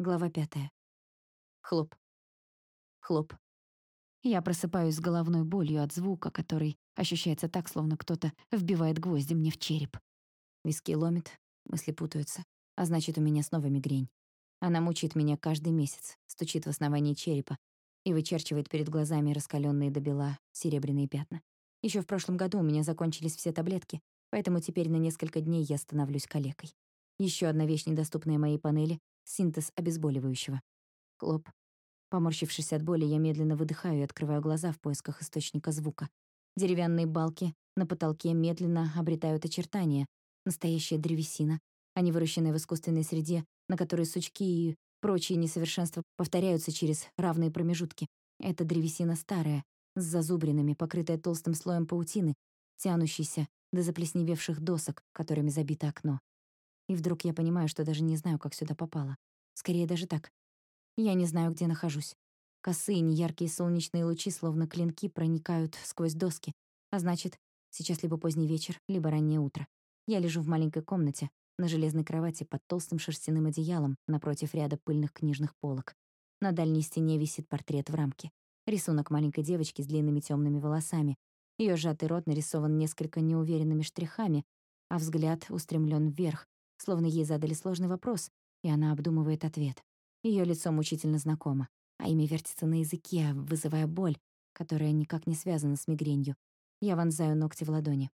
Глава пятая. Хлоп. Хлоп. Я просыпаюсь с головной болью от звука, который ощущается так, словно кто-то вбивает гвозди мне в череп. Виски ломит, мысли путаются, а значит, у меня снова мигрень. Она мучает меня каждый месяц, стучит в основании черепа и вычерчивает перед глазами раскаленные до бела серебряные пятна. Еще в прошлом году у меня закончились все таблетки, поэтому теперь на несколько дней я становлюсь калекой. Еще одна вещь, недоступная моей панели синтез обезболивающего. Клоп. Поморщившись от боли, я медленно выдыхаю и открываю глаза в поисках источника звука. Деревянные балки на потолке медленно обретают очертания. Настоящая древесина, а не выращенная в искусственной среде, на которой сучки и прочие несовершенства повторяются через равные промежутки. Эта древесина старая, с зазубринами, покрытая толстым слоем паутины, тянущейся до заплесневевших досок, которыми забито окно. И вдруг я понимаю, что даже не знаю, как сюда попала. Скорее даже так. Я не знаю, где нахожусь. Косые, неяркие солнечные лучи, словно клинки, проникают сквозь доски. А значит, сейчас либо поздний вечер, либо раннее утро. Я лежу в маленькой комнате, на железной кровати под толстым шерстяным одеялом напротив ряда пыльных книжных полок. На дальней стене висит портрет в рамке. Рисунок маленькой девочки с длинными темными волосами. Ее сжатый рот нарисован несколько неуверенными штрихами, а взгляд устремлен вверх, словно ей задали сложный вопрос, и она обдумывает ответ. Ее лицо мучительно знакомо, а имя вертится на языке, вызывая боль, которая никак не связана с мигренью. Я вонзаю ногти в ладони.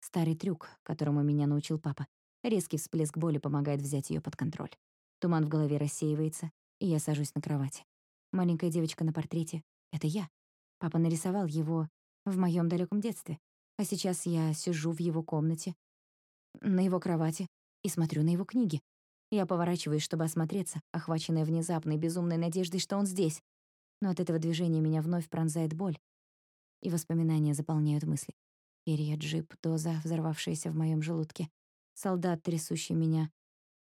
Старый трюк, которому меня научил папа. Резкий всплеск боли помогает взять ее под контроль. Туман в голове рассеивается, и я сажусь на кровати. Маленькая девочка на портрете — это я. Папа нарисовал его в моем далеком детстве. А сейчас я сижу в его комнате, на его кровати, и смотрю на его книги. Я поворачиваюсь, чтобы осмотреться, охваченная внезапной безумной надеждой, что он здесь. Но от этого движения меня вновь пронзает боль, и воспоминания заполняют мысли. Перья, джип, доза, взорвавшаяся в моем желудке, солдат, трясущий меня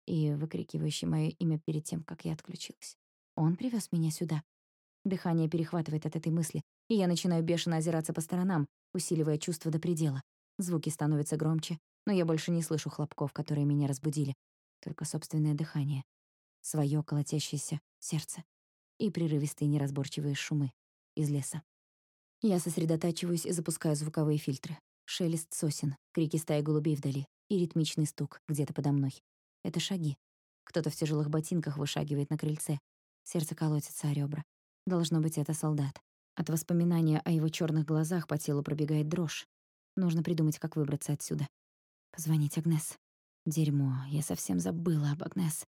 и выкрикивающий мое имя перед тем, как я отключилась. Он привез меня сюда. Дыхание перехватывает от этой мысли, и я начинаю бешено озираться по сторонам, усиливая чувство до предела. Звуки становятся громче, но я больше не слышу хлопков, которые меня разбудили, только собственное дыхание, свое колотящееся сердце и прерывистые неразборчивые шумы из леса. Я сосредотачиваюсь и запускаю звуковые фильтры. Шелест сосен, крики стаи голубей вдали и ритмичный стук где-то подо мной. Это шаги. Кто-то в тяжелых ботинках вышагивает на крыльце. Сердце колотится о ребра. Должно быть, это солдат. От воспоминания о его черных глазах по телу пробегает дрожь. Нужно придумать, как выбраться отсюда. Позвонить Агнес. Дерьмо, я совсем забыла об Агнес.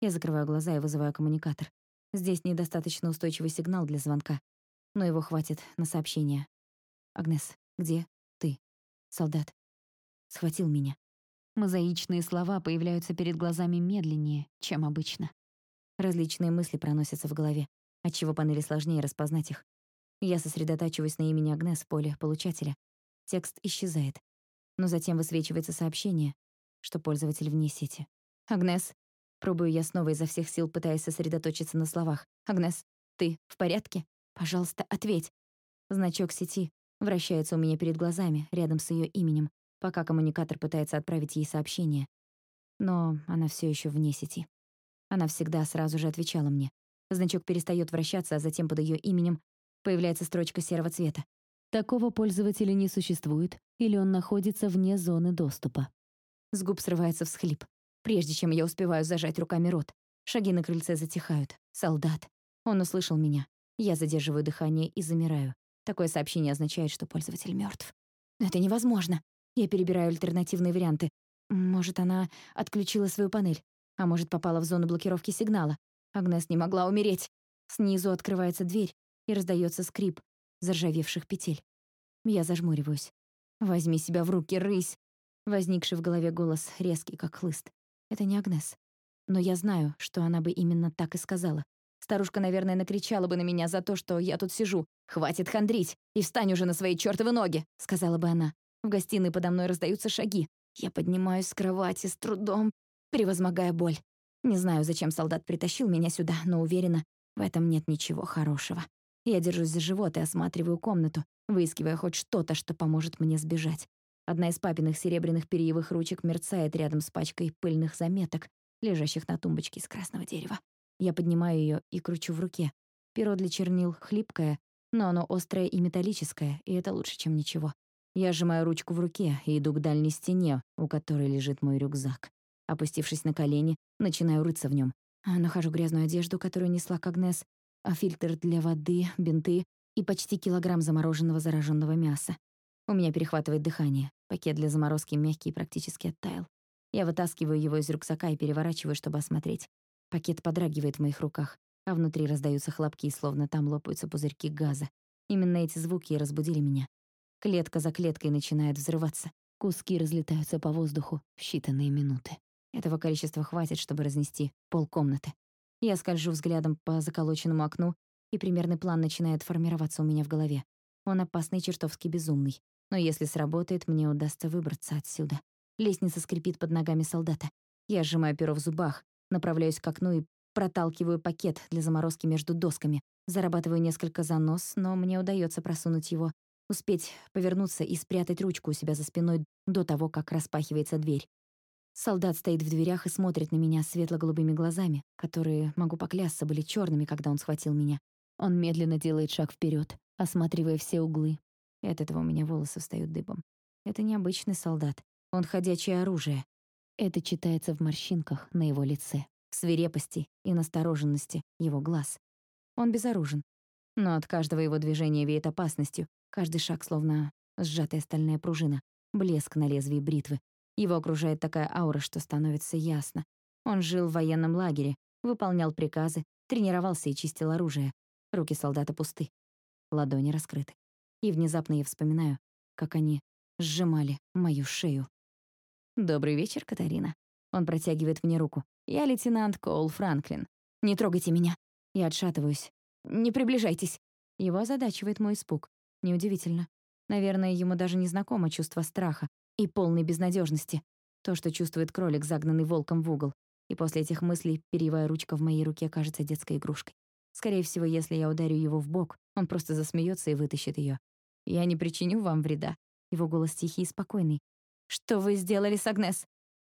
Я закрываю глаза и вызываю коммуникатор. Здесь недостаточно устойчивый сигнал для звонка, но его хватит на сообщение. Агнес, где ты? Солдат. Схватил меня. Мозаичные слова появляются перед глазами медленнее, чем обычно. Различные мысли проносятся в голове, отчего панели сложнее распознать их. Я сосредотачиваюсь на имени Агнес в поле получателя. Текст исчезает но затем высвечивается сообщение, что пользователь вне сети. «Агнес». Пробую я снова изо всех сил, пытаясь сосредоточиться на словах. «Агнес, ты в порядке? Пожалуйста, ответь». Значок сети вращается у меня перед глазами, рядом с ее именем, пока коммуникатор пытается отправить ей сообщение. Но она все еще вне сети. Она всегда сразу же отвечала мне. Значок перестает вращаться, а затем под ее именем появляется строчка серого цвета. Такого пользователя не существует, или он находится вне зоны доступа. С губ срывается всхлип. Прежде чем я успеваю зажать руками рот, шаги на крыльце затихают. Солдат. Он услышал меня. Я задерживаю дыхание и замираю. Такое сообщение означает, что пользователь мертв. это невозможно. Я перебираю альтернативные варианты. Может, она отключила свою панель, а может, попала в зону блокировки сигнала. Агнес не могла умереть. Снизу открывается дверь, и раздается скрип, заржавевших петель. Я зажмуриваюсь. «Возьми себя в руки, рысь!» Возникший в голове голос резкий, как хлыст. Это не Агнес. Но я знаю, что она бы именно так и сказала. Старушка, наверное, накричала бы на меня за то, что я тут сижу. «Хватит хандрить! И встань уже на свои чёртовы ноги!» — сказала бы она. В гостиной подо мной раздаются шаги. Я поднимаюсь с кровати с трудом, превозмогая боль. Не знаю, зачем солдат притащил меня сюда, но уверена, в этом нет ничего хорошего. Я держусь за живот и осматриваю комнату, выискивая хоть что-то, что поможет мне сбежать. Одна из папиных серебряных перьевых ручек мерцает рядом с пачкой пыльных заметок, лежащих на тумбочке из красного дерева. Я поднимаю ее и кручу в руке. Перо для чернил хлипкое, но оно острое и металлическое, и это лучше, чем ничего. Я сжимаю ручку в руке и иду к дальней стене, у которой лежит мой рюкзак. Опустившись на колени, начинаю рыться в нем. Нахожу грязную одежду, которую несла Кагнес, а фильтр для воды, бинты и почти килограмм замороженного зараженного мяса. У меня перехватывает дыхание. Пакет для заморозки мягкий и практически оттаял. Я вытаскиваю его из рюкзака и переворачиваю, чтобы осмотреть. Пакет подрагивает в моих руках, а внутри раздаются хлопки, словно там лопаются пузырьки газа. Именно эти звуки и разбудили меня. Клетка за клеткой начинает взрываться. Куски разлетаются по воздуху в считанные минуты. Этого количества хватит, чтобы разнести полкомнаты. Я скольжу взглядом по заколоченному окну, и примерный план начинает формироваться у меня в голове. Он опасный чертовски безумный. Но если сработает, мне удастся выбраться отсюда. Лестница скрипит под ногами солдата. Я сжимаю перо в зубах, направляюсь к окну и проталкиваю пакет для заморозки между досками. Зарабатываю несколько занос, но мне удается просунуть его, успеть повернуться и спрятать ручку у себя за спиной до того, как распахивается дверь. Солдат стоит в дверях и смотрит на меня светло-голубыми глазами, которые, могу поклясться, были черными, когда он схватил меня. Он медленно делает шаг вперед, осматривая все углы, и от этого у меня волосы встают дыбом. Это необычный солдат. Он ходячее оружие. Это читается в морщинках на его лице, в свирепости и настороженности его глаз. Он безоружен. Но от каждого его движения веет опасностью. Каждый шаг словно сжатая стальная пружина, блеск на лезвии бритвы. Его окружает такая аура, что становится ясно. Он жил в военном лагере, выполнял приказы, тренировался и чистил оружие. Руки солдата пусты, ладони раскрыты. И внезапно я вспоминаю, как они сжимали мою шею. «Добрый вечер, Катарина». Он протягивает мне руку. «Я лейтенант Коул Франклин. Не трогайте меня». Я отшатываюсь. «Не приближайтесь». Его озадачивает мой испуг. Неудивительно. Наверное, ему даже не знакомо чувство страха и полной безнадежности. То, что чувствует кролик, загнанный волком в угол. И после этих мыслей перьевая ручка в моей руке кажется детской игрушкой. Скорее всего, если я ударю его в бок, он просто засмеется и вытащит ее. Я не причиню вам вреда. Его голос тихий и спокойный. Что вы сделали с Агнес?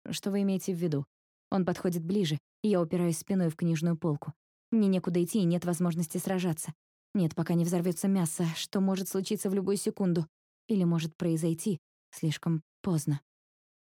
Что вы имеете в виду? Он подходит ближе, и я упираюсь спиной в книжную полку. Мне некуда идти и нет возможности сражаться. Нет, пока не взорвется мясо, что может случиться в любую секунду. Или может произойти слишком поздно.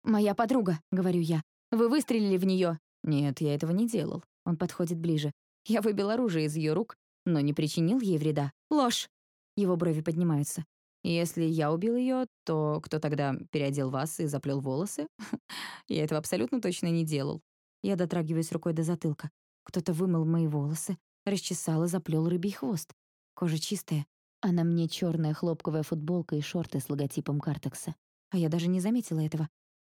«Моя подруга», — говорю я. «Вы выстрелили в нее. «Нет, я этого не делал». Он подходит ближе. Я выбил оружие из ее рук, но не причинил ей вреда. Ложь. Его брови поднимаются. Если я убил ее, то кто тогда переодел вас и заплел волосы? я этого абсолютно точно не делал. Я дотрагиваюсь рукой до затылка. Кто-то вымыл мои волосы, расчесал и заплел рыбий хвост. Кожа чистая, а на мне черная хлопковая футболка и шорты с логотипом Картекса. А я даже не заметила этого.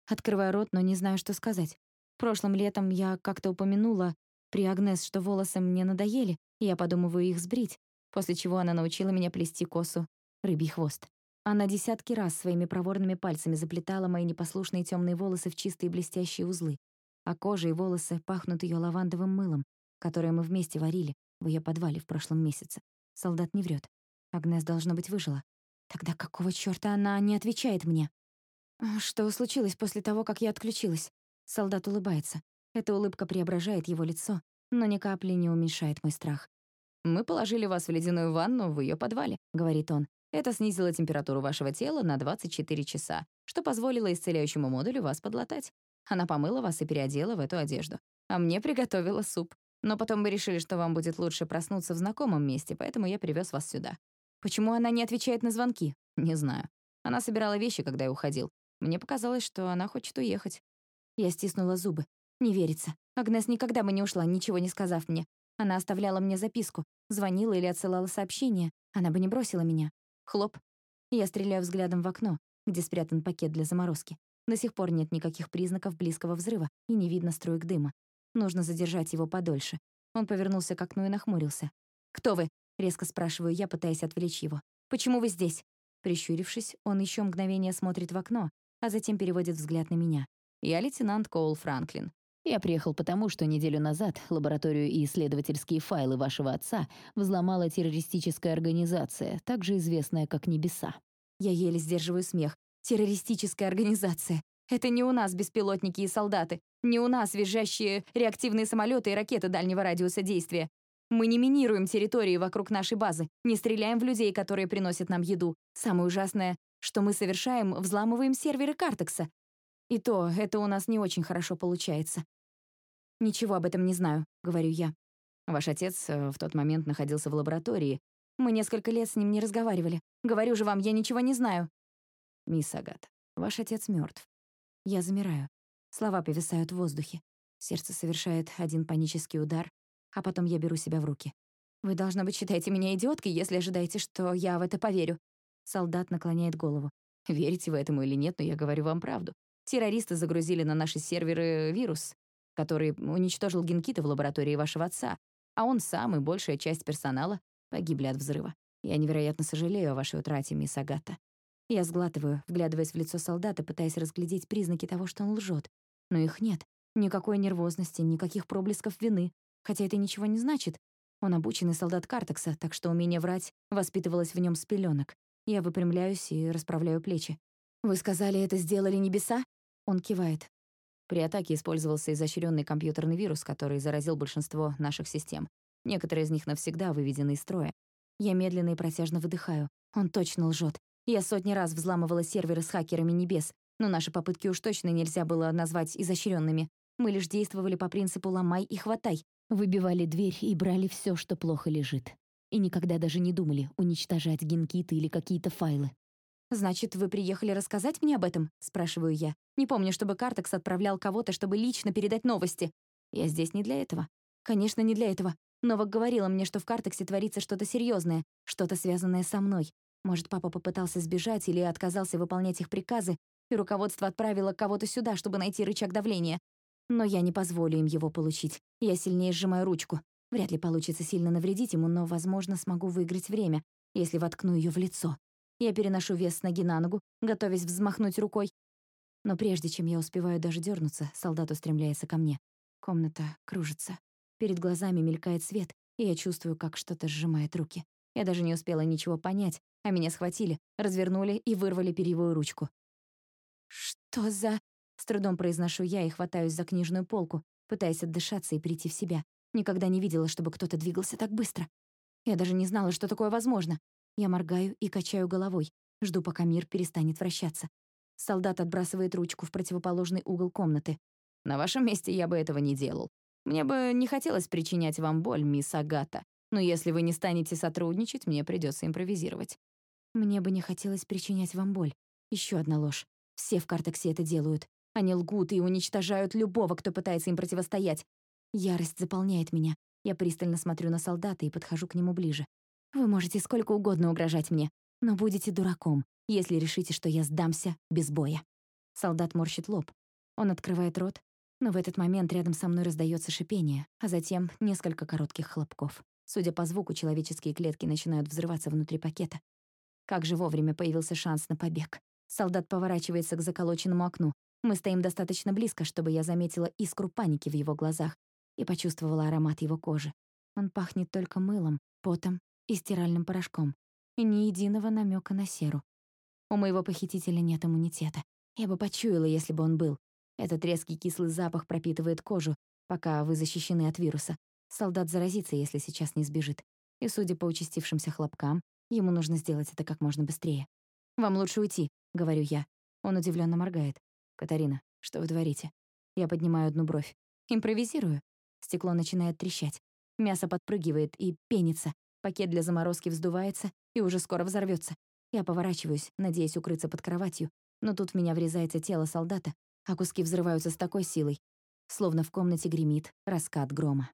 Открываю рот, но не знаю, что сказать. Прошлым летом я как-то упомянула при Агнес, что волосы мне надоели, и я подумываю их сбрить, после чего она научила меня плести косу рыбий хвост. Она десятки раз своими проворными пальцами заплетала мои непослушные темные волосы в чистые блестящие узлы, а кожа и волосы пахнут ее лавандовым мылом, которое мы вместе варили в ее подвале в прошлом месяце. Солдат не врет. Агнес, должно быть, выжила. Тогда какого чёрта она не отвечает мне? Что случилось после того, как я отключилась? Солдат улыбается. Эта улыбка преображает его лицо, но ни капли не уменьшает мой страх. «Мы положили вас в ледяную ванну в ее подвале», — говорит он. Это снизило температуру вашего тела на 24 часа, что позволило исцеляющему модулю вас подлатать. Она помыла вас и переодела в эту одежду. А мне приготовила суп. Но потом мы решили, что вам будет лучше проснуться в знакомом месте, поэтому я привез вас сюда. Почему она не отвечает на звонки? Не знаю. Она собирала вещи, когда я уходил. Мне показалось, что она хочет уехать. Я стиснула зубы. Не верится. Агнес никогда бы не ушла, ничего не сказав мне. Она оставляла мне записку, звонила или отсылала сообщение. Она бы не бросила меня. Хлоп. Я стреляю взглядом в окно, где спрятан пакет для заморозки. До сих пор нет никаких признаков близкого взрыва и не видно струек дыма. Нужно задержать его подольше. Он повернулся к окну и нахмурился. «Кто вы?» — резко спрашиваю я, пытаясь отвлечь его. «Почему вы здесь?» Прищурившись, он еще мгновение смотрит в окно, а затем переводит взгляд на меня. «Я лейтенант Коул Франклин. Я приехал потому, что неделю назад лабораторию и исследовательские файлы вашего отца взломала террористическая организация, также известная как «Небеса». Я еле сдерживаю смех. Террористическая организация. Это не у нас беспилотники и солдаты, не у нас визжащие реактивные самолеты и ракеты дальнего радиуса действия. Мы не минируем территории вокруг нашей базы, не стреляем в людей, которые приносят нам еду. Самое ужасное, что мы совершаем, взламываем серверы Картекса. И то, это у нас не очень хорошо получается. «Ничего об этом не знаю», — говорю я. Ваш отец э, в тот момент находился в лаборатории. Мы несколько лет с ним не разговаривали. Говорю же вам, я ничего не знаю. Мисс Агат, ваш отец мертв. Я замираю. Слова повисают в воздухе. Сердце совершает один панический удар, а потом я беру себя в руки. Вы, должно быть, считаете меня идиоткой, если ожидаете, что я в это поверю. Солдат наклоняет голову. Верите вы этому или нет, но я говорю вам правду. Террористы загрузили на наши серверы вирус, который уничтожил генкиты в лаборатории вашего отца, а он сам и большая часть персонала погибли от взрыва. Я невероятно сожалею о вашей утрате, мисс Агата. Я сглатываю, вглядываясь в лицо солдата, пытаясь разглядеть признаки того, что он лжет. Но их нет. Никакой нервозности, никаких проблесков вины. Хотя это ничего не значит. Он обученный солдат Картекса, так что умение врать воспитывалось в нем с пеленок. Я выпрямляюсь и расправляю плечи. «Вы сказали, это сделали небеса?» Он кивает. При атаке использовался изощренный компьютерный вирус, который заразил большинство наших систем. Некоторые из них навсегда выведены из строя. Я медленно и протяжно выдыхаю. Он точно лжет. Я сотни раз взламывала серверы с хакерами небес, но наши попытки уж точно нельзя было назвать изощренными. Мы лишь действовали по принципу «ломай и хватай». Выбивали дверь и брали все, что плохо лежит. И никогда даже не думали уничтожать генкиты или какие-то файлы. «Значит, вы приехали рассказать мне об этом?» — спрашиваю я. «Не помню, чтобы Картекс отправлял кого-то, чтобы лично передать новости. Я здесь не для этого». «Конечно, не для этого. Новак говорила мне, что в Картексе творится что-то серьезное, что-то связанное со мной. Может, папа попытался сбежать или отказался выполнять их приказы, и руководство отправило кого-то сюда, чтобы найти рычаг давления. Но я не позволю им его получить. Я сильнее сжимаю ручку. Вряд ли получится сильно навредить ему, но, возможно, смогу выиграть время, если воткну ее в лицо. Я переношу вес с ноги на ногу, готовясь взмахнуть рукой. Но прежде чем я успеваю даже дернуться, солдат устремляется ко мне. Комната кружится. Перед глазами мелькает свет, и я чувствую, как что-то сжимает руки. Я даже не успела ничего понять, а меня схватили, развернули и вырвали перьевую ручку. «Что за...» — с трудом произношу я и хватаюсь за книжную полку, пытаясь отдышаться и прийти в себя. Никогда не видела, чтобы кто-то двигался так быстро. Я даже не знала, что такое возможно. Я моргаю и качаю головой, жду, пока мир перестанет вращаться. Солдат отбрасывает ручку в противоположный угол комнаты. «На вашем месте я бы этого не делал. Мне бы не хотелось причинять вам боль, мисс Агата, но если вы не станете сотрудничать, мне придется импровизировать». «Мне бы не хотелось причинять вам боль. Еще одна ложь. Все в Картексе это делают. Они лгут и уничтожают любого, кто пытается им противостоять. Ярость заполняет меня. Я пристально смотрю на солдата и подхожу к нему ближе. Вы можете сколько угодно угрожать мне, но будете дураком, если решите, что я сдамся без боя. Солдат морщит лоб. Он открывает рот, но в этот момент рядом со мной раздается шипение, а затем несколько коротких хлопков. Судя по звуку, человеческие клетки начинают взрываться внутри пакета. Как же вовремя появился шанс на побег. Солдат поворачивается к заколоченному окну. Мы стоим достаточно близко, чтобы я заметила искру паники в его глазах и почувствовала аромат его кожи. Он пахнет только мылом, потом и стиральным порошком, и ни единого намека на серу. У моего похитителя нет иммунитета. Я бы почуяла, если бы он был. Этот резкий кислый запах пропитывает кожу, пока вы защищены от вируса. Солдат заразится, если сейчас не сбежит. И, судя по участившимся хлопкам, ему нужно сделать это как можно быстрее. «Вам лучше уйти», — говорю я. Он удивленно моргает. «Катарина, что вы творите?» Я поднимаю одну бровь. «Импровизирую». Стекло начинает трещать. Мясо подпрыгивает и пенится. Пакет для заморозки вздувается и уже скоро взорвется. Я поворачиваюсь, надеясь укрыться под кроватью, но тут в меня врезается тело солдата, а куски взрываются с такой силой, словно в комнате гремит раскат грома.